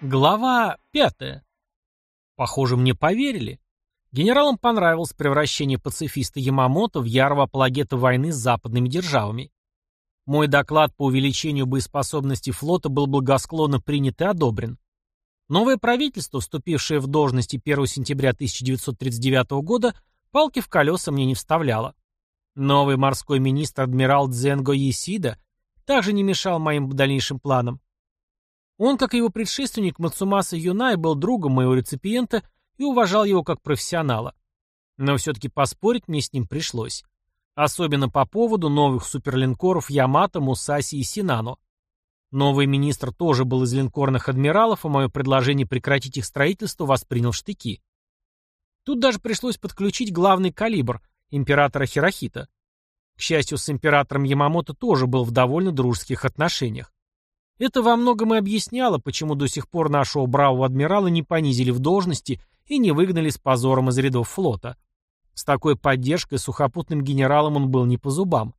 Глава пятая. Похоже, мне поверили. Генералам понравилось превращение пацифиста Ямамото в ярого апологета войны с западными державами. Мой доклад по увеличению боеспособности флота был благосклонно принят и одобрен. Новое правительство, вступившее в должности 1 сентября 1939 года, палки в колеса мне не вставляло. Новый морской министр адмирал Дзенго Есида также не мешал моим дальнейшим планам. Он, как и его предшественник Мацумаса Юнай, был другом моего реципиента и уважал его как профессионала. Но все-таки поспорить мне с ним пришлось. Особенно по поводу новых суперлинкоров Ямато, Мусаси и Синано. Новый министр тоже был из линкорных адмиралов, и мое предложение прекратить их строительство воспринял в штыки. Тут даже пришлось подключить главный калибр, императора Хирохита. К счастью, с императором Ямамото тоже был в довольно дружеских отношениях. Это во многом и объясняло, почему до сих пор нашего бравого адмирала не понизили в должности и не выгнали с позором из рядов флота. С такой поддержкой сухопутным генералом он был не по зубам.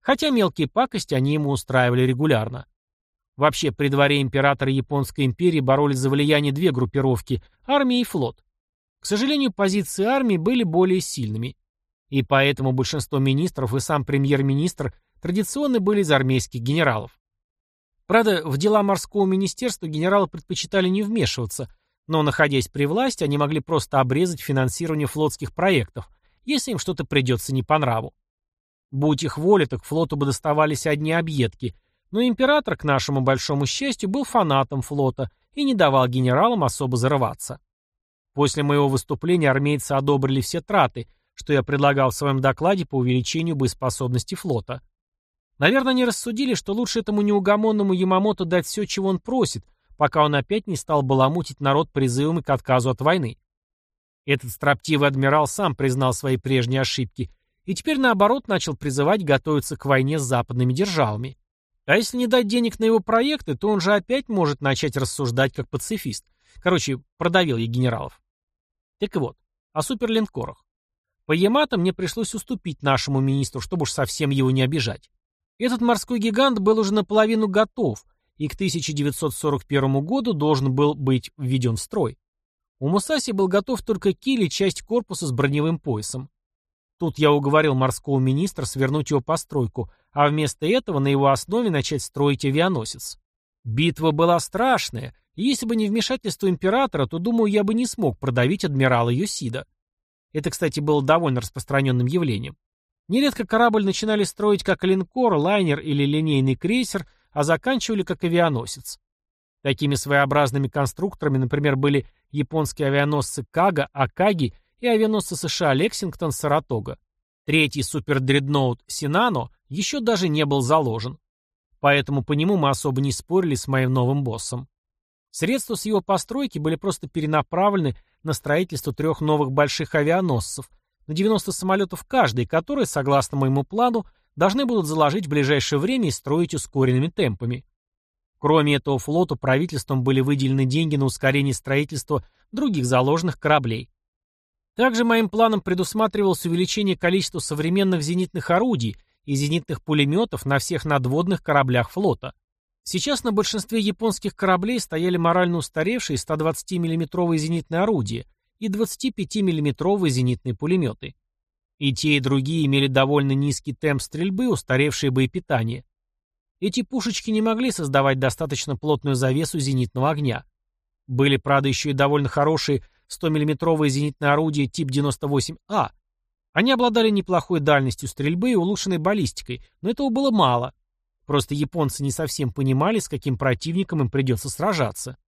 Хотя мелкие пакости они ему устраивали регулярно. Вообще, при дворе императора Японской империи боролись за влияние две группировки – армия и флот. К сожалению, позиции армии были более сильными. И поэтому большинство министров и сам премьер-министр традиционно были из армейских генералов. Правда, в дела морского министерства генералы предпочитали не вмешиваться, но, находясь при власти, они могли просто обрезать финансирование флотских проектов, если им что-то придется не по нраву. Будь их воля, так флоту бы доставались одни объедки, но император, к нашему большому счастью, был фанатом флота и не давал генералам особо зарываться. После моего выступления армейцы одобрили все траты, что я предлагал в своем докладе по увеличению боеспособности флота – Наверное, они рассудили, что лучше этому неугомонному Ямамото дать все, чего он просит, пока он опять не стал баламутить народ призывами к отказу от войны. Этот строптивый адмирал сам признал свои прежние ошибки и теперь, наоборот, начал призывать готовиться к войне с западными державами. А если не дать денег на его проекты, то он же опять может начать рассуждать как пацифист. Короче, продавил я генералов. Так вот, о суперлинкорах. По Ямато мне пришлось уступить нашему министру, чтобы уж совсем его не обижать. Этот морской гигант был уже наполовину готов и к 1941 году должен был быть введен в строй. У Мусаси был готов только киль и часть корпуса с броневым поясом. Тут я уговорил морского министра свернуть его постройку, а вместо этого на его основе начать строить авианосец. Битва была страшная, и если бы не вмешательство императора, то, думаю, я бы не смог продавить адмирала Йосида. Это, кстати, было довольно распространенным явлением. Нередко корабль начинали строить как линкор, лайнер или линейный крейсер, а заканчивали как авианосец. Такими своеобразными конструкторами, например, были японские авианосцы Кага, Акаги и авианосцы США Лексингтон, Саратога. Третий супердредноут Синано еще даже не был заложен. Поэтому по нему мы особо не спорили с моим новым боссом. Средства с его постройки были просто перенаправлены на строительство трех новых больших авианосцев, на 90 самолетов каждый, которые, согласно моему плану, должны будут заложить в ближайшее время и строить ускоренными темпами. Кроме этого флоту правительством были выделены деньги на ускорение строительства других заложенных кораблей. Также моим планом предусматривалось увеличение количества современных зенитных орудий и зенитных пулеметов на всех надводных кораблях флота. Сейчас на большинстве японских кораблей стояли морально устаревшие 120 миллиметровые зенитные орудия, и 25 миллиметровые зенитные пулеметы. И те, и другие имели довольно низкий темп стрельбы, устаревшее боепитание. Эти пушечки не могли создавать достаточно плотную завесу зенитного огня. Были, правда, еще и довольно хорошие 100-миллиметровые зенитные орудия тип 98А. Они обладали неплохой дальностью стрельбы и улучшенной баллистикой, но этого было мало. Просто японцы не совсем понимали, с каким противником им придется сражаться.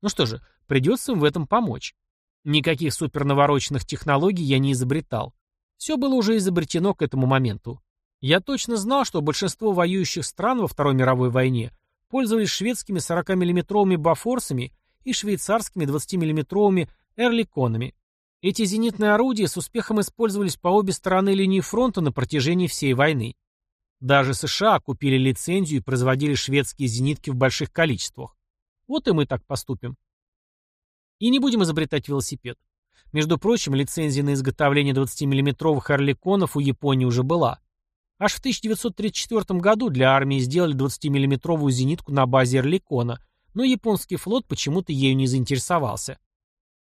Ну что же, придется им в этом помочь. Никаких супернавороченных технологий я не изобретал. Все было уже изобретено к этому моменту. Я точно знал, что большинство воюющих стран во Второй мировой войне пользовались шведскими 40-миллиметровыми бафорсами и швейцарскими 20-миллиметровыми эрликонами. Эти зенитные орудия с успехом использовались по обе стороны линии фронта на протяжении всей войны. Даже США купили лицензию и производили шведские зенитки в больших количествах. Вот и мы так поступим. И не будем изобретать велосипед. Между прочим, лицензия на изготовление 20-миллиметровых орликонов у Японии уже была. Аж в 1934 году для армии сделали 20-миллиметровую зенитку на базе орликона, но японский флот почему-то ею не заинтересовался.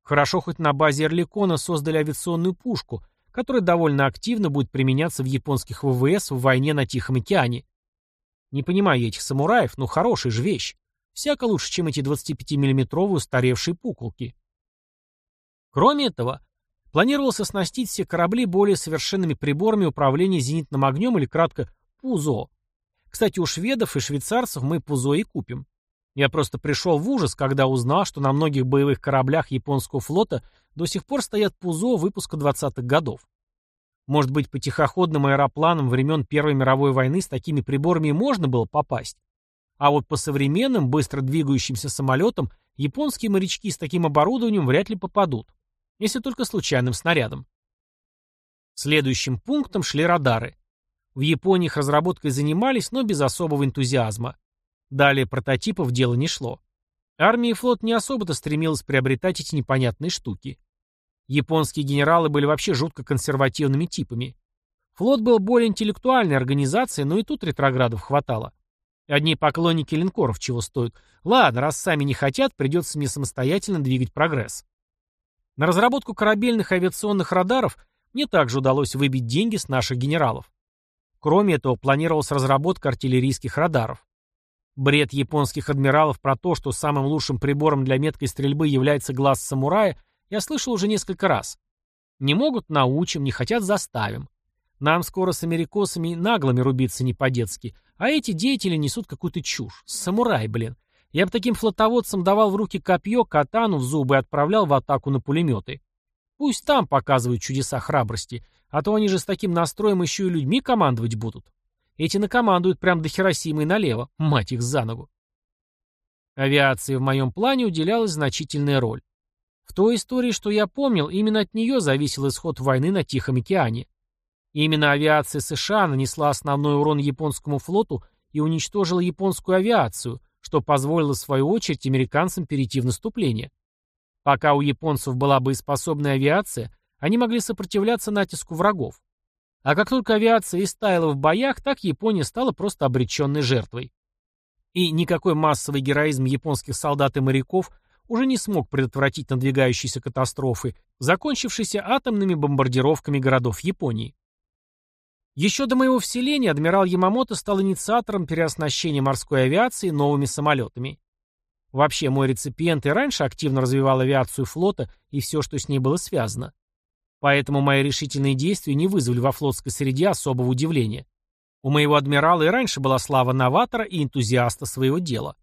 Хорошо хоть на базе Эрликона создали авиационную пушку, которая довольно активно будет применяться в японских ВВС в войне на Тихом океане. Не понимаю этих самураев, но хорошая же вещь. Всяко лучше, чем эти 25-миллиметровые устаревшие пуколки. Кроме этого, планировалось оснастить все корабли более совершенными приборами управления зенитным огнем или кратко ПУЗО. Кстати, у шведов и швейцарцев мы ПУЗО и купим. Я просто пришел в ужас, когда узнал, что на многих боевых кораблях японского флота до сих пор стоят ПУЗО выпуска 20-х годов. Может быть, по тихоходным аэропланам времен Первой мировой войны с такими приборами можно было попасть. А вот по современным, быстро двигающимся самолетам японские морячки с таким оборудованием вряд ли попадут. Если только случайным снарядом. Следующим пунктом шли радары. В Японии их разработкой занимались, но без особого энтузиазма. Далее прототипов дело не шло. Армия и флот не особо-то стремилась приобретать эти непонятные штуки. Японские генералы были вообще жутко консервативными типами. Флот был более интеллектуальной организацией, но и тут ретроградов хватало. Одни поклонники линкоров чего стоят. Ладно, раз сами не хотят, придется мне самостоятельно двигать прогресс. На разработку корабельных авиационных радаров мне также удалось выбить деньги с наших генералов. Кроме этого, планировалась разработка артиллерийских радаров. Бред японских адмиралов про то, что самым лучшим прибором для меткой стрельбы является глаз самурая, я слышал уже несколько раз. Не могут – научим, не хотят – заставим. Нам скоро с америкосами наглыми рубиться не по-детски, а эти деятели несут какую-то чушь. Самурай, блин. Я бы таким флотоводцам давал в руки копье, катану в зубы и отправлял в атаку на пулеметы. Пусть там показывают чудеса храбрости, а то они же с таким настроем еще и людьми командовать будут. Эти накомандуют прямо до Хиросимы и налево, мать их за ногу. Авиации в моем плане уделялась значительная роль. В той истории, что я помнил, именно от нее зависел исход войны на Тихом океане. Именно авиация США нанесла основной урон японскому флоту и уничтожила японскую авиацию, что позволило в свою очередь американцам перейти в наступление. Пока у японцев была боеспособная авиация, они могли сопротивляться натиску врагов. А как только авиация истаяла в боях, так Япония стала просто обреченной жертвой. И никакой массовый героизм японских солдат и моряков уже не смог предотвратить надвигающиеся катастрофы, закончившиеся атомными бомбардировками городов Японии. Еще до моего вселения адмирал Ямамото стал инициатором переоснащения морской авиации новыми самолетами. Вообще, мой реципиент и раньше активно развивал авиацию флота и все, что с ней было связано. Поэтому мои решительные действия не вызвали во флотской среде особого удивления. У моего адмирала и раньше была слава новатора и энтузиаста своего дела.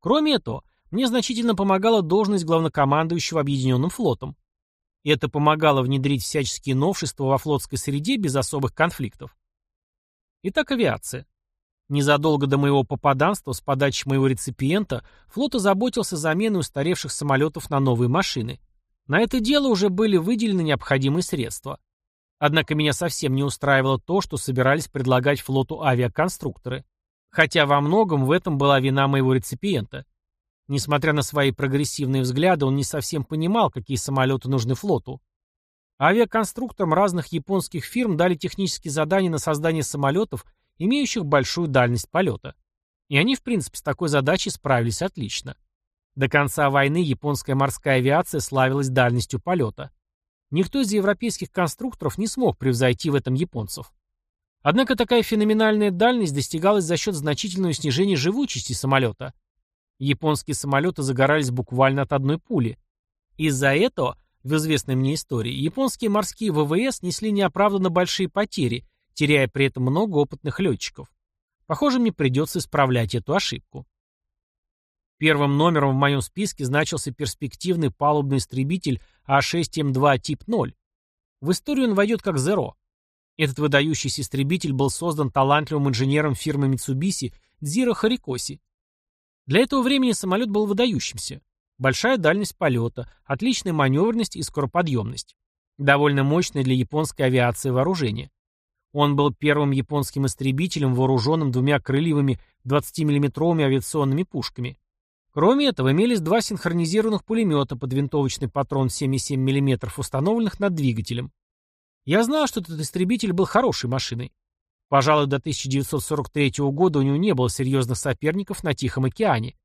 Кроме этого, мне значительно помогала должность главнокомандующего Объединенным флотом. Это помогало внедрить всяческие новшества во флотской среде без особых конфликтов. Итак, авиация. Незадолго до моего попаданства с подачи моего реципиента флот озаботился заменой устаревших самолетов на новые машины. На это дело уже были выделены необходимые средства. Однако меня совсем не устраивало то, что собирались предлагать флоту авиаконструкторы. Хотя во многом в этом была вина моего реципиента. Несмотря на свои прогрессивные взгляды, он не совсем понимал, какие самолеты нужны флоту. Авиаконструкторам разных японских фирм дали технические задания на создание самолетов, имеющих большую дальность полета. И они, в принципе, с такой задачей справились отлично. До конца войны японская морская авиация славилась дальностью полета. Никто из европейских конструкторов не смог превзойти в этом японцев. Однако такая феноменальная дальность достигалась за счет значительного снижения живучести самолета. Японские самолеты загорались буквально от одной пули. Из-за этого, в известной мне истории, японские морские ВВС несли неоправданно большие потери, теряя при этом много опытных летчиков. Похоже, мне придется исправлять эту ошибку. Первым номером в моем списке значился перспективный палубный истребитель А6М2 тип 0. В историю он войдет как Зеро. Этот выдающийся истребитель был создан талантливым инженером фирмы Mitsubishi Дзиро Харикоси. Для этого времени самолет был выдающимся. Большая дальность полета, отличная маневренность и скороподъемность. Довольно мощное для японской авиации вооружение. Он был первым японским истребителем, вооруженным двумя крыльевыми 20-миллиметровыми авиационными пушками. Кроме этого, имелись два синхронизированных пулемета под винтовочный патрон 7,7 мм, установленных над двигателем. Я знал, что этот истребитель был хорошей машиной. Пожалуй, до 1943 года у него не было серьезных соперников на Тихом океане.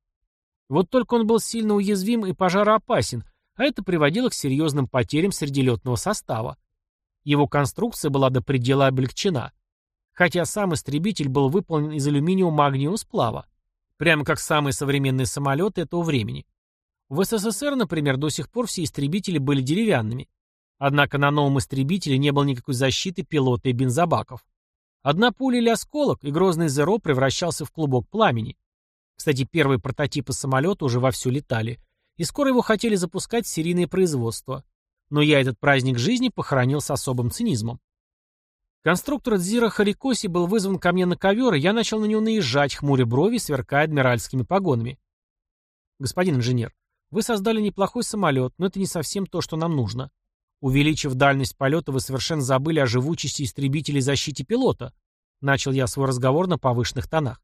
Вот только он был сильно уязвим и пожароопасен, а это приводило к серьезным потерям среди летного состава. Его конструкция была до предела облегчена, хотя сам истребитель был выполнен из алюминиум-магниевого сплава, прямо как самые современные самолеты этого времени. В СССР, например, до сих пор все истребители были деревянными. Однако на новом истребителе не было никакой защиты пилота и бензобаков. Одна пуля или осколок, и грозный Зеро превращался в клубок пламени. Кстати, первые прототипы самолета уже вовсю летали, и скоро его хотели запускать в серийное производство. Но я этот праздник жизни похоронил с особым цинизмом. Конструктор Дзира Харикоси был вызван ко мне на ковер, и я начал на него наезжать, хмуря брови, сверкая адмиральскими погонами. Господин инженер, вы создали неплохой самолет, но это не совсем то, что нам нужно. Увеличив дальность полета, вы совершенно забыли о живучести истребителей защите пилота. Начал я свой разговор на повышенных тонах.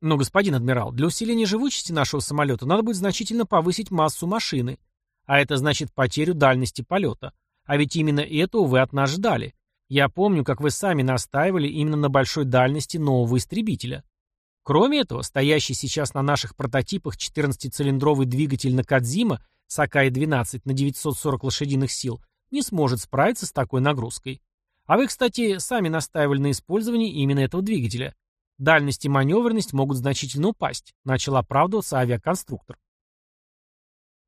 Но, господин адмирал, для усиления живучести нашего самолета надо будет значительно повысить массу машины. А это значит потерю дальности полета. А ведь именно этого вы от нас ждали. Я помню, как вы сами настаивали именно на большой дальности нового истребителя. Кроме этого, стоящий сейчас на наших прототипах 14-цилиндровый двигатель Накадзима Сакай-12 на 940 лошадиных сил не сможет справиться с такой нагрузкой. А вы, кстати, сами настаивали на использовании именно этого двигателя. Дальность и маневренность могут значительно упасть, начал оправдываться авиаконструктор.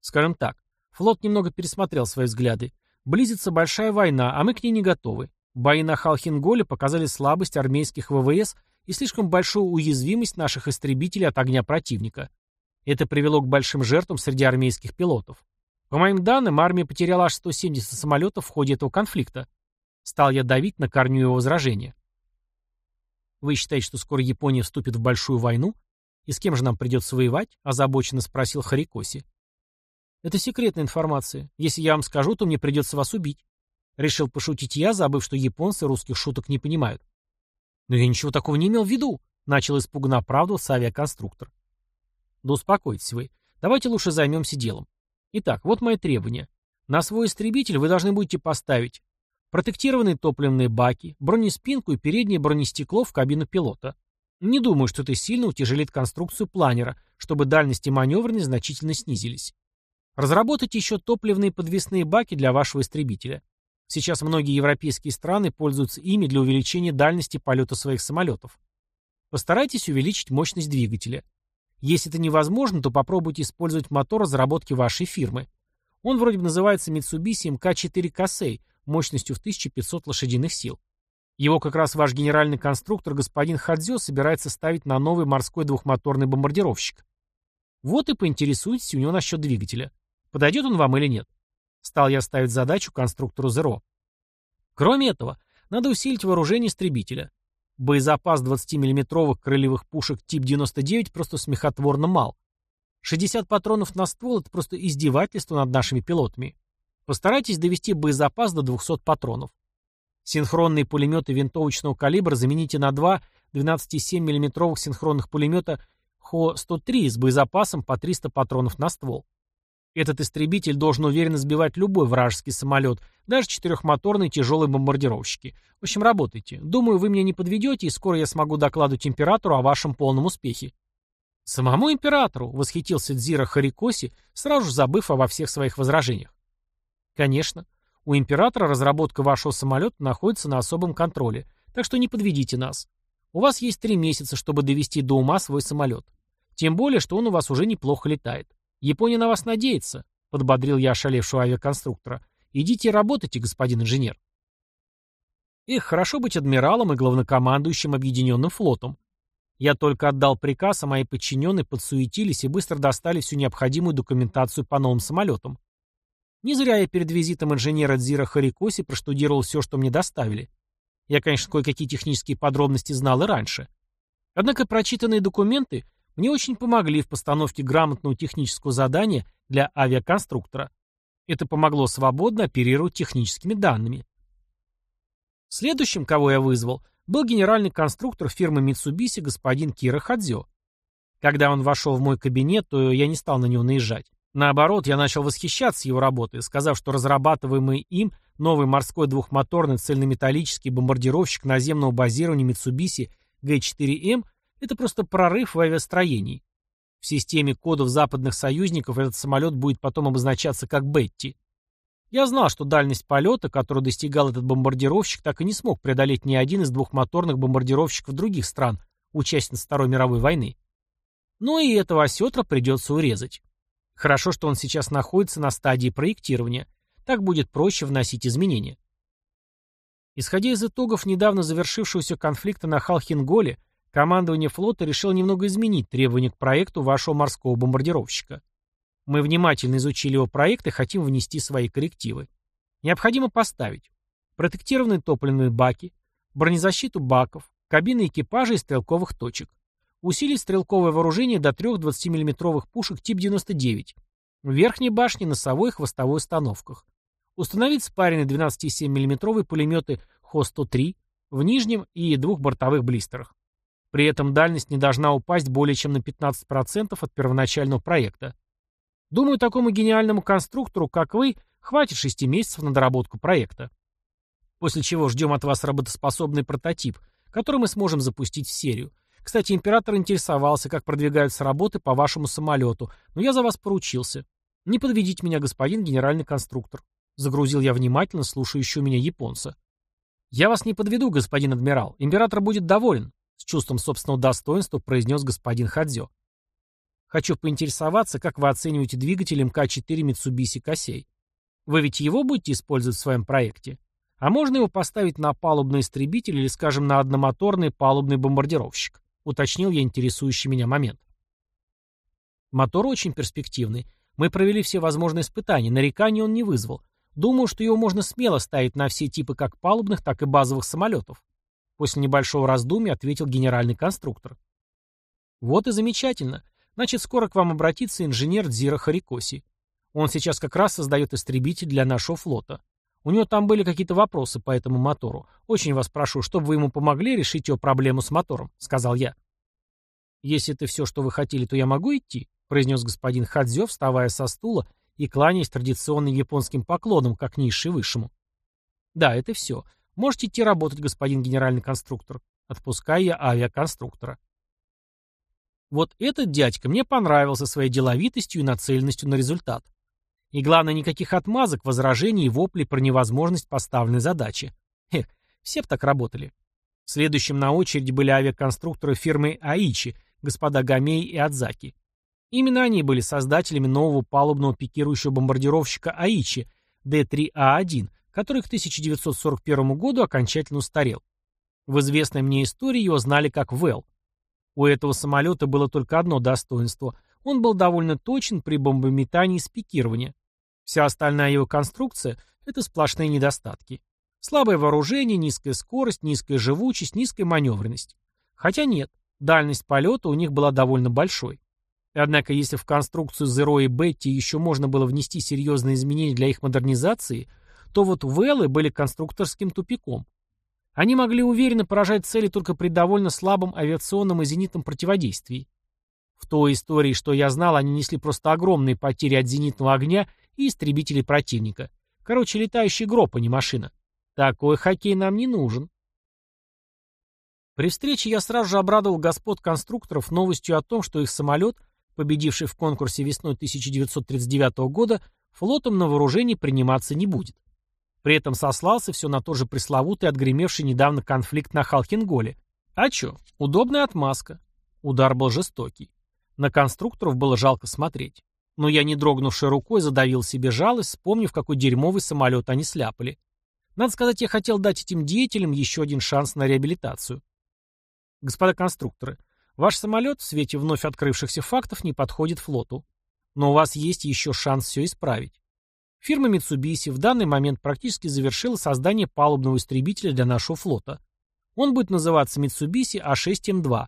Скажем так, флот немного пересмотрел свои взгляды. Близится большая война, а мы к ней не готовы. Бои на Халхинголе показали слабость армейских ВВС и слишком большую уязвимость наших истребителей от огня противника. Это привело к большим жертвам среди армейских пилотов. По моим данным, армия потеряла аж 170 самолетов в ходе этого конфликта. Стал я давить на корню его возражения. Вы считаете, что скоро Япония вступит в большую войну? И с кем же нам придется воевать? Озабоченно спросил Харикоси. Это секретная информация. Если я вам скажу, то мне придется вас убить. Решил пошутить я, забыв, что японцы русских шуток не понимают. Но я ничего такого не имел в виду, начал испуганно оправдываться авиаконструктор. Да успокойтесь вы. Давайте лучше займемся делом. Итак, вот мои требования. На свой истребитель вы должны будете поставить Протектированные топливные баки, бронеспинку и переднее бронестекло в кабину пилота. Не думаю, что это сильно утяжелит конструкцию планера, чтобы дальность и маневренность значительно снизились. Разработайте еще топливные подвесные баки для вашего истребителя. Сейчас многие европейские страны пользуются ими для увеличения дальности полета своих самолетов. Постарайтесь увеличить мощность двигателя. Если это невозможно, то попробуйте использовать мотор разработки вашей фирмы. Он вроде бы называется Mitsubishi MK4 Kosei, мощностью в 1500 лошадиных сил. Его как раз ваш генеральный конструктор господин Хадзё собирается ставить на новый морской двухмоторный бомбардировщик. Вот и поинтересуйтесь у него насчет двигателя. Подойдет он вам или нет? Стал я ставить задачу конструктору Zero. Кроме этого, надо усилить вооружение истребителя. Боезапас 20-мм крыльевых пушек тип 99 просто смехотворно мал. 60 патронов на ствол — это просто издевательство над нашими пилотами. Постарайтесь довести боезапас до 200 патронов. Синхронные пулеметы винтовочного калибра замените на два 12,7 мм синхронных пулемета ХО-103 с боезапасом по 300 патронов на ствол. Этот истребитель должен уверенно сбивать любой вражеский самолет, даже четырехмоторные тяжелые бомбардировщики. В общем, работайте. Думаю, вы меня не подведете, и скоро я смогу докладывать императору о вашем полном успехе. Самому императору восхитился Дзира Харикоси, сразу же забыв обо всех своих возражениях. Конечно. У императора разработка вашего самолета находится на особом контроле, так что не подведите нас. У вас есть три месяца, чтобы довести до ума свой самолет. Тем более, что он у вас уже неплохо летает. Япония на вас надеется, подбодрил я ошалевшего авиаконструктора. Идите работайте, господин инженер. Эх, хорошо быть адмиралом и главнокомандующим объединенным флотом. Я только отдал приказ, а мои подчиненные подсуетились и быстро достали всю необходимую документацию по новым самолетам. Не зря я перед визитом инженера Дзира Харикоси проштудировал все, что мне доставили. Я, конечно, кое-какие технические подробности знал и раньше. Однако прочитанные документы мне очень помогли в постановке грамотного технического задания для авиаконструктора. Это помогло свободно оперировать техническими данными. Следующим, кого я вызвал, был генеральный конструктор фирмы Mitsubishi господин Кира Хадзё. Когда он вошел в мой кабинет, то я не стал на него наезжать. Наоборот, я начал восхищаться его работой, сказав, что разрабатываемый им новый морской двухмоторный цельнометаллический бомбардировщик наземного базирования Mitsubishi G4M – это просто прорыв в авиастроении. В системе кодов западных союзников этот самолет будет потом обозначаться как Бетти. Я знал, что дальность полета, которую достигал этот бомбардировщик, так и не смог преодолеть ни один из двухмоторных бомбардировщиков других стран, участниц Второй мировой войны. Но и этого осетра придется урезать. Хорошо, что он сейчас находится на стадии проектирования. Так будет проще вносить изменения. Исходя из итогов недавно завершившегося конфликта на Халхинголе, командование флота решило немного изменить требования к проекту вашего морского бомбардировщика. Мы внимательно изучили его проект и хотим внести свои коррективы. Необходимо поставить протектированные топливные баки, бронезащиту баков, кабины экипажа и стрелковых точек. Усилить стрелковое вооружение до трех 20 миллиметровых пушек тип 99. В верхней башне, носовой и хвостовой установках. Установить спаренные 12,7 миллиметровые пулеметы ХО-103 в нижнем и двух бортовых блистерах. При этом дальность не должна упасть более чем на 15% от первоначального проекта. Думаю, такому гениальному конструктору, как вы, хватит 6 месяцев на доработку проекта. После чего ждем от вас работоспособный прототип, который мы сможем запустить в серию. Кстати, император интересовался, как продвигаются работы по вашему самолету, но я за вас поручился. Не подведите меня, господин генеральный конструктор. Загрузил я внимательно слушающего меня японца. Я вас не подведу, господин адмирал. Император будет доволен, с чувством собственного достоинства произнес господин Хадзё. Хочу поинтересоваться, как вы оцениваете двигатель МК-4 Mitsubishi Косей. Вы ведь его будете использовать в своем проекте? А можно его поставить на палубный истребитель или, скажем, на одномоторный палубный бомбардировщик? Уточнил я интересующий меня момент. Мотор очень перспективный. Мы провели все возможные испытания, нареканий он не вызвал. Думаю, что его можно смело ставить на все типы как палубных, так и базовых самолетов. После небольшого раздумья ответил генеральный конструктор. Вот и замечательно. Значит, скоро к вам обратится инженер Дзира Харикоси. Он сейчас как раз создает истребитель для нашего флота. У него там были какие-то вопросы по этому мотору. Очень вас прошу, чтобы вы ему помогли решить его проблему с мотором», — сказал я. «Если это все, что вы хотели, то я могу идти?» — произнес господин Хадзё, вставая со стула и кланяясь традиционным японским поклоном, как низший высшему. «Да, это все. Можете идти работать, господин генеральный конструктор», — отпуская я авиаконструктора. Вот этот дядька мне понравился своей деловитостью и нацеленностью на результат. И главное, никаких отмазок, возражений и воплей про невозможность поставленной задачи. Эх, все бы так работали. Следующим на очереди были авиаконструкторы фирмы Аичи, господа Гамей и Адзаки. Именно они были создателями нового палубного пикирующего бомбардировщика Аичи Д-3А1, который к 1941 году окончательно устарел. В известной мне истории его знали как ВЭЛ – у этого самолета было только одно достоинство. Он был довольно точен при бомбометании с пикирования. Вся остальная его конструкция – это сплошные недостатки. Слабое вооружение, низкая скорость, низкая живучесть, низкая маневренность. Хотя нет, дальность полета у них была довольно большой. Однако если в конструкцию Zero и Betty еще можно было внести серьезные изменения для их модернизации, то вот Вэллы были конструкторским тупиком. Они могли уверенно поражать цели только при довольно слабом авиационном и зенитном противодействии. В той истории, что я знал, они несли просто огромные потери от зенитного огня и истребителей противника. Короче, летающий гроб, а не машина. Такой хоккей нам не нужен. При встрече я сразу же обрадовал господ конструкторов новостью о том, что их самолет, победивший в конкурсе весной 1939 года, флотом на вооружении приниматься не будет. При этом сослался все на тот же пресловутый отгремевший недавно конфликт на Халкинголе. А чё, удобная отмазка. Удар был жестокий. На конструкторов было жалко смотреть. Но я, не дрогнувшей рукой, задавил себе жалость, вспомнив, какой дерьмовый самолет они сляпали. Надо сказать, я хотел дать этим деятелям еще один шанс на реабилитацию. Господа конструкторы, ваш самолет в свете вновь открывшихся фактов не подходит флоту. Но у вас есть еще шанс все исправить. Фирма Mitsubishi в данный момент практически завершила создание палубного истребителя для нашего флота. Он будет называться Mitsubishi A6M2,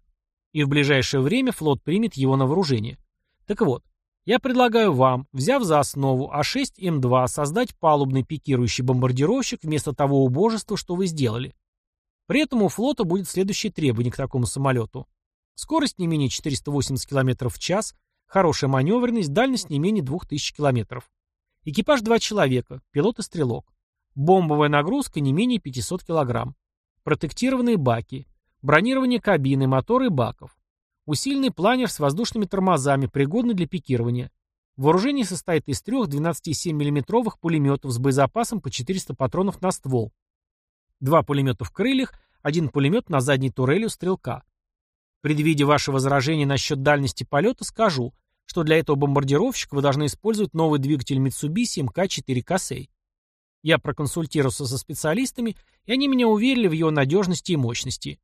и в ближайшее время флот примет его на вооружение. Так вот, я предлагаю вам, взяв за основу А6М2, создать палубный пикирующий бомбардировщик вместо того убожества, что вы сделали. При этом у флота будет следующее требование к такому самолету. Скорость не менее 480 км в час, хорошая маневренность, дальность не менее 2000 км. Экипаж два человека, пилот и стрелок. Бомбовая нагрузка не менее 500 кг. Протектированные баки. Бронирование кабины, моторы и баков. Усиленный планер с воздушными тормозами, пригодный для пикирования. Вооружение состоит из трех 12,7 мм пулеметов с боезапасом по 400 патронов на ствол. Два пулемета в крыльях, один пулемет на задней турели у стрелка. Предвидя ваше возражение насчет дальности полета, скажу, что для этого бомбардировщика вы должны использовать новый двигатель Mitsubishi МК-4 Косей. Я проконсультировался со специалистами, и они меня уверили в его надежности и мощности.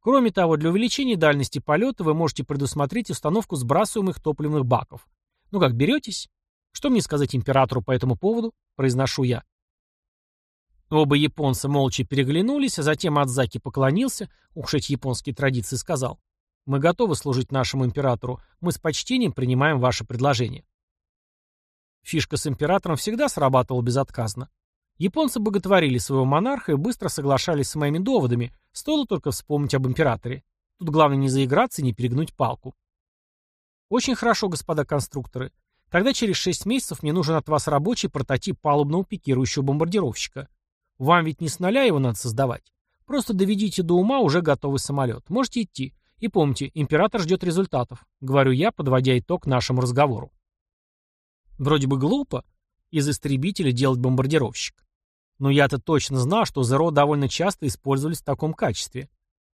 Кроме того, для увеличения дальности полета вы можете предусмотреть установку сбрасываемых топливных баков. Ну как, беретесь? Что мне сказать императору по этому поводу? Произношу я. Оба японца молча переглянулись, а затем Адзаки поклонился, уж японские традиции сказал. Мы готовы служить нашему императору, мы с почтением принимаем ваше предложение. Фишка с императором всегда срабатывала безотказно. Японцы боготворили своего монарха и быстро соглашались с моими доводами, стоило только вспомнить об императоре. Тут главное не заиграться и не перегнуть палку. Очень хорошо, господа конструкторы. Тогда через шесть месяцев мне нужен от вас рабочий прототип палубного пикирующего бомбардировщика. Вам ведь не с нуля его надо создавать. Просто доведите до ума уже готовый самолет. Можете идти. И помните, император ждет результатов. Говорю я, подводя итог нашему разговору. Вроде бы глупо из истребителя делать бомбардировщик. Но я-то точно знал, что ЗРО довольно часто использовались в таком качестве.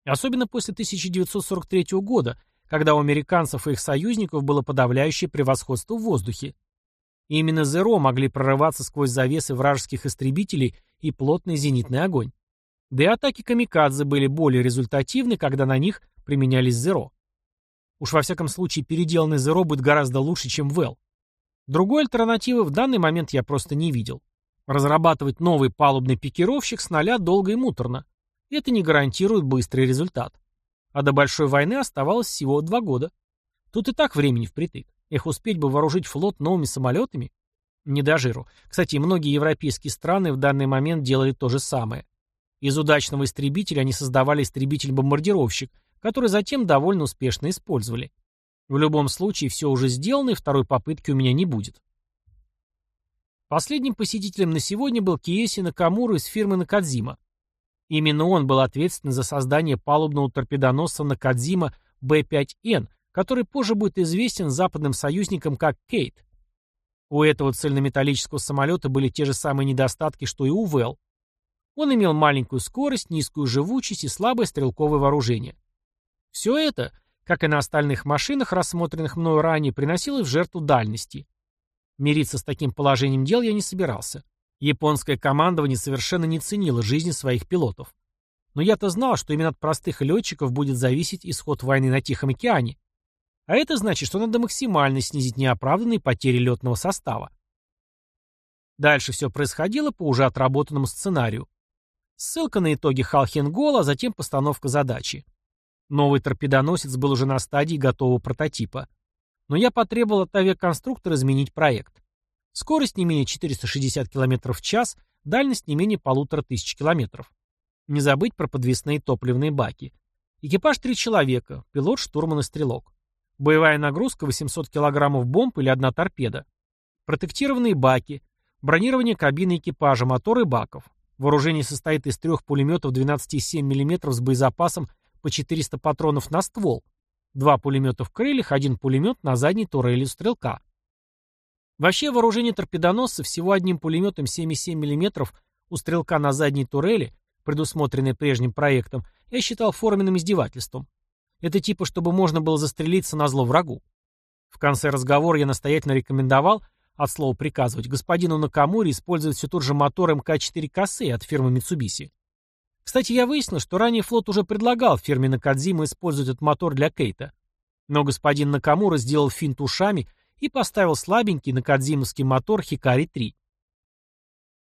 Особенно после 1943 года, когда у американцев и их союзников было подавляющее превосходство в воздухе. И именно ЗРО могли прорываться сквозь завесы вражеских истребителей и плотный зенитный огонь. Да и атаки камикадзе были более результативны, когда на них применялись ЗРО. Уж во всяком случае переделанный ЗРО будет гораздо лучше, чем ВЭЛ. Другой альтернативы в данный момент я просто не видел. Разрабатывать новый палубный пикировщик с нуля долго и муторно. Это не гарантирует быстрый результат. А до большой войны оставалось всего два года. Тут и так времени впритык. Их успеть бы вооружить флот новыми самолетами? Не до жиру. Кстати, многие европейские страны в данный момент делали то же самое. Из удачного истребителя они создавали истребитель-бомбардировщик, который затем довольно успешно использовали. В любом случае, все уже сделано, и второй попытки у меня не будет. Последним посетителем на сегодня был Киеси Накамура из фирмы Накадзима. Именно он был ответственен за создание палубного торпедоносца Накадзима Б-5Н, который позже будет известен западным союзникам как Кейт. У этого цельнометаллического самолета были те же самые недостатки, что и у ВЭЛ. Он имел маленькую скорость, низкую живучесть и слабое стрелковое вооружение. Все это, как и на остальных машинах, рассмотренных мною ранее, приносило в жертву дальности. Мириться с таким положением дел я не собирался. Японское командование совершенно не ценило жизни своих пилотов. Но я-то знал, что именно от простых летчиков будет зависеть исход войны на Тихом океане. А это значит, что надо максимально снизить неоправданные потери летного состава. Дальше все происходило по уже отработанному сценарию. Ссылка на итоги Халхенгола, а затем постановка задачи. Новый торпедоносец был уже на стадии готового прототипа но я потребовал от авиаконструктора изменить проект. Скорость не менее 460 км в час, дальность не менее полутора тысяч километров. Не забыть про подвесные топливные баки. Экипаж три человека, пилот, штурман и стрелок. Боевая нагрузка 800 кг бомб или одна торпеда. Протектированные баки, бронирование кабины экипажа, моторы баков. Вооружение состоит из трех пулеметов 12,7 мм с боезапасом по 400 патронов на ствол, Два пулемета в крыльях, один пулемет на задней турели стрелка. Вообще вооружение торпедоносца всего одним пулеметом 7,7 мм у стрелка на задней турели, предусмотренное прежним проектом, я считал форменным издевательством. Это типа, чтобы можно было застрелиться на зло врагу. В конце разговора я настоятельно рекомендовал, от слова приказывать, господину Накамуре использовать все тот же мотор МК-4 Косе от фирмы Mitsubishi. Кстати, я выяснил, что ранее флот уже предлагал фирме Накадзима использовать этот мотор для Кейта. Но господин Накамура сделал финт ушами и поставил слабенький накадзимовский мотор Хикари-3.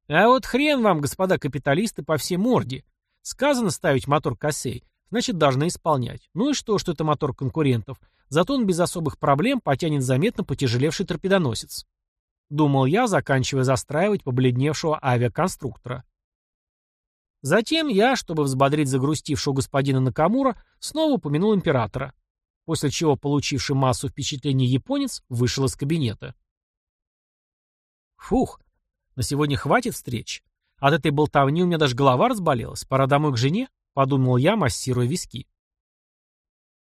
А вот хрен вам, господа капиталисты, по всей морде. Сказано ставить мотор Косей, значит, должны исполнять. Ну и что, что это мотор конкурентов? Зато он без особых проблем потянет заметно потяжелевший торпедоносец. Думал я, заканчивая застраивать побледневшего авиаконструктора. Затем я, чтобы взбодрить загрустившего господина Накамура, снова упомянул императора, после чего получивший массу впечатлений японец вышел из кабинета. Фух, на сегодня хватит встреч. От этой болтовни у меня даже голова разболелась. Пора домой к жене, подумал я, массируя виски.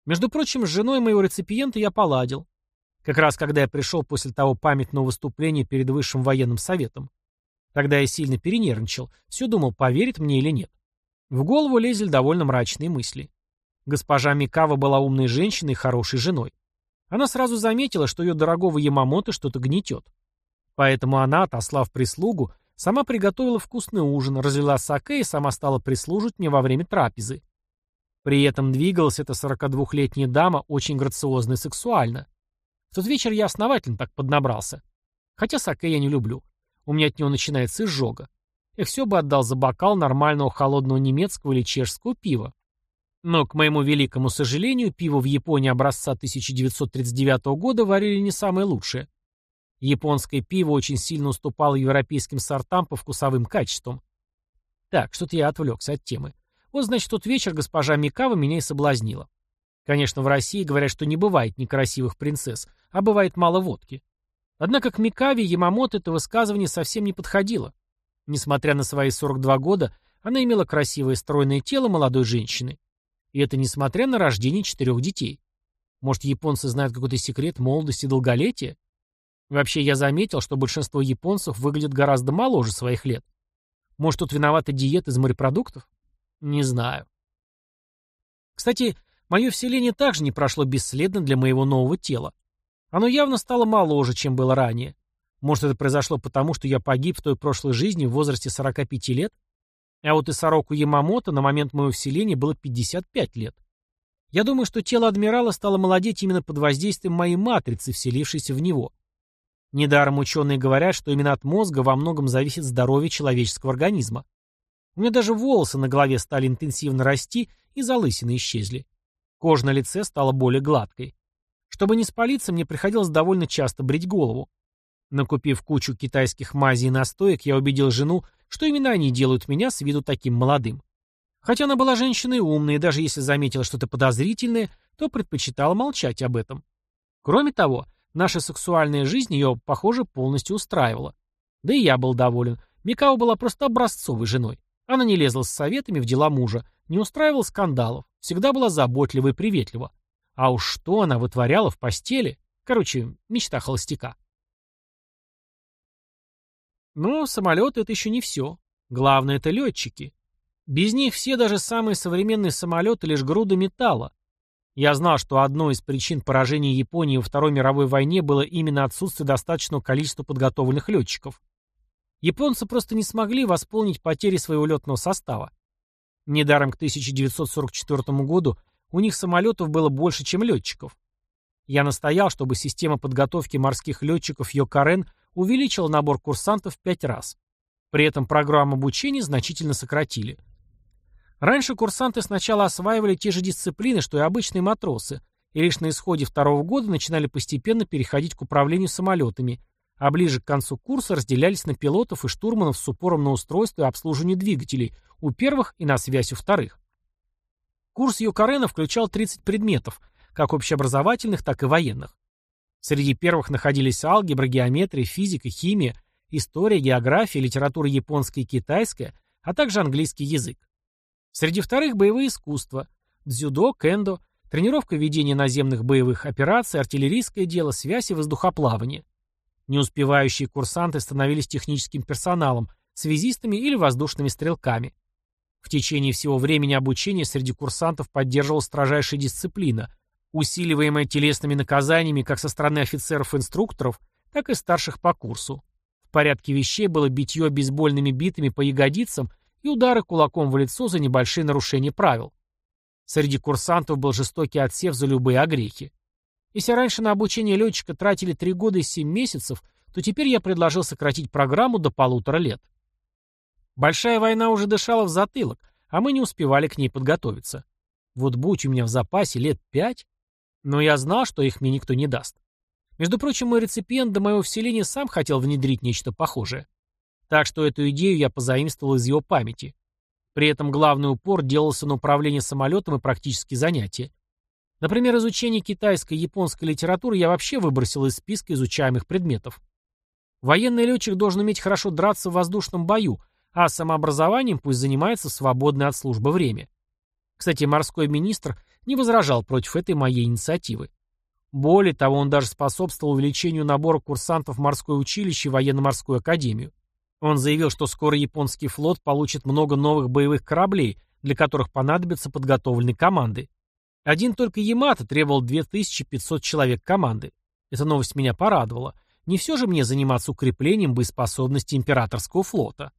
Между прочим, с женой моего реципиента я поладил. Как раз когда я пришел после того памятного выступления перед Высшим военным советом. Тогда я сильно перенервничал, все думал, поверит мне или нет. В голову лезли довольно мрачные мысли. Госпожа Микава была умной женщиной и хорошей женой. Она сразу заметила, что ее дорогого Ямамото что-то гнетет. Поэтому она, отослав прислугу, сама приготовила вкусный ужин, разлила саке и сама стала прислуживать мне во время трапезы. При этом двигалась эта 42-летняя дама очень грациозно и сексуально. В тот вечер я основательно так поднабрался. Хотя саке я не люблю. У меня от него начинается изжога. Я все бы отдал за бокал нормального холодного немецкого или чешского пива. Но, к моему великому сожалению, пиво в Японии образца 1939 года варили не самое лучшее. Японское пиво очень сильно уступало европейским сортам по вкусовым качествам. Так, что-то я отвлекся от темы. Вот, значит, тот вечер госпожа Микава меня и соблазнила. Конечно, в России говорят, что не бывает некрасивых принцесс, а бывает мало водки. Однако к Микаве Ямамото это высказывание совсем не подходило. Несмотря на свои 42 года, она имела красивое стройное тело молодой женщины. И это несмотря на рождение четырех детей. Может, японцы знают какой-то секрет молодости и долголетия? Вообще, я заметил, что большинство японцев выглядят гораздо моложе своих лет. Может, тут виновата диета из морепродуктов? Не знаю. Кстати, Мое вселение также не прошло бесследно для моего нового тела. Оно явно стало моложе, чем было ранее. Может, это произошло потому, что я погиб в той прошлой жизни в возрасте 45 лет? А вот и сороку Ямамото на момент моего вселения было 55 лет. Я думаю, что тело адмирала стало молодеть именно под воздействием моей матрицы, вселившейся в него. Недаром ученые говорят, что именно от мозга во многом зависит здоровье человеческого организма. У меня даже волосы на голове стали интенсивно расти, и залысины исчезли. Кожа на лице стала более гладкой. Чтобы не спалиться, мне приходилось довольно часто брить голову. Накупив кучу китайских мазей и настоек, я убедил жену, что именно они делают меня с виду таким молодым. Хотя она была женщиной умной, и даже если заметила что-то подозрительное, то предпочитала молчать об этом. Кроме того, наша сексуальная жизнь ее, похоже, полностью устраивала. Да и я был доволен. Микао была просто образцовой женой. Она не лезла с советами в дела мужа, не устраивала скандалов, всегда была заботлива и приветлива. А уж что она вытворяла в постели? Короче, мечта холостяка. Но самолеты — это еще не все. Главное — это летчики. Без них все даже самые современные самолеты — лишь груда металла. Я знал, что одной из причин поражения Японии во Второй мировой войне было именно отсутствие достаточного количества подготовленных летчиков. Японцы просто не смогли восполнить потери своего летного состава. Недаром к 1944 году у них самолетов было больше, чем летчиков. Я настоял, чтобы система подготовки морских летчиков Йокарен увеличила набор курсантов в пять раз. При этом программу обучения значительно сократили. Раньше курсанты сначала осваивали те же дисциплины, что и обычные матросы, и лишь на исходе второго года начинали постепенно переходить к управлению самолетами, а ближе к концу курса разделялись на пилотов и штурманов с упором на устройство и обслуживание двигателей у первых и на связь у вторых. Курс Юкарена включал 30 предметов, как общеобразовательных, так и военных. Среди первых находились алгебра, геометрия, физика, химия, история, география, литература японская и китайская, а также английский язык. Среди вторых – боевые искусства, дзюдо, кендо, тренировка ведения наземных боевых операций, артиллерийское дело, связь и воздухоплавание. Не успевающие курсанты становились техническим персоналом, связистами или воздушными стрелками. В течение всего времени обучения среди курсантов поддерживалась строжайшая дисциплина, усиливаемая телесными наказаниями как со стороны офицеров-инструкторов, так и старших по курсу. В порядке вещей было битье бейсбольными битами по ягодицам и удары кулаком в лицо за небольшие нарушения правил. Среди курсантов был жестокий отсев за любые огрехи. Если раньше на обучение летчика тратили 3 года и 7 месяцев, то теперь я предложил сократить программу до полутора лет. Большая война уже дышала в затылок, а мы не успевали к ней подготовиться. Вот будь у меня в запасе лет пять, но я знал, что их мне никто не даст. Между прочим, мой реципиент до моего вселения сам хотел внедрить нечто похожее. Так что эту идею я позаимствовал из его памяти. При этом главный упор делался на управление самолетом и практические занятия. Например, изучение китайской и японской литературы я вообще выбросил из списка изучаемых предметов. Военный летчик должен уметь хорошо драться в воздушном бою, а самообразованием пусть занимается в свободное от службы время. Кстати, морской министр не возражал против этой моей инициативы. Более того, он даже способствовал увеличению набора курсантов в морское училище и военно-морскую академию. Он заявил, что скоро японский флот получит много новых боевых кораблей, для которых понадобятся подготовленные команды. Один только Ямато требовал 2500 человек команды. Эта новость меня порадовала. Не все же мне заниматься укреплением боеспособности императорского флота.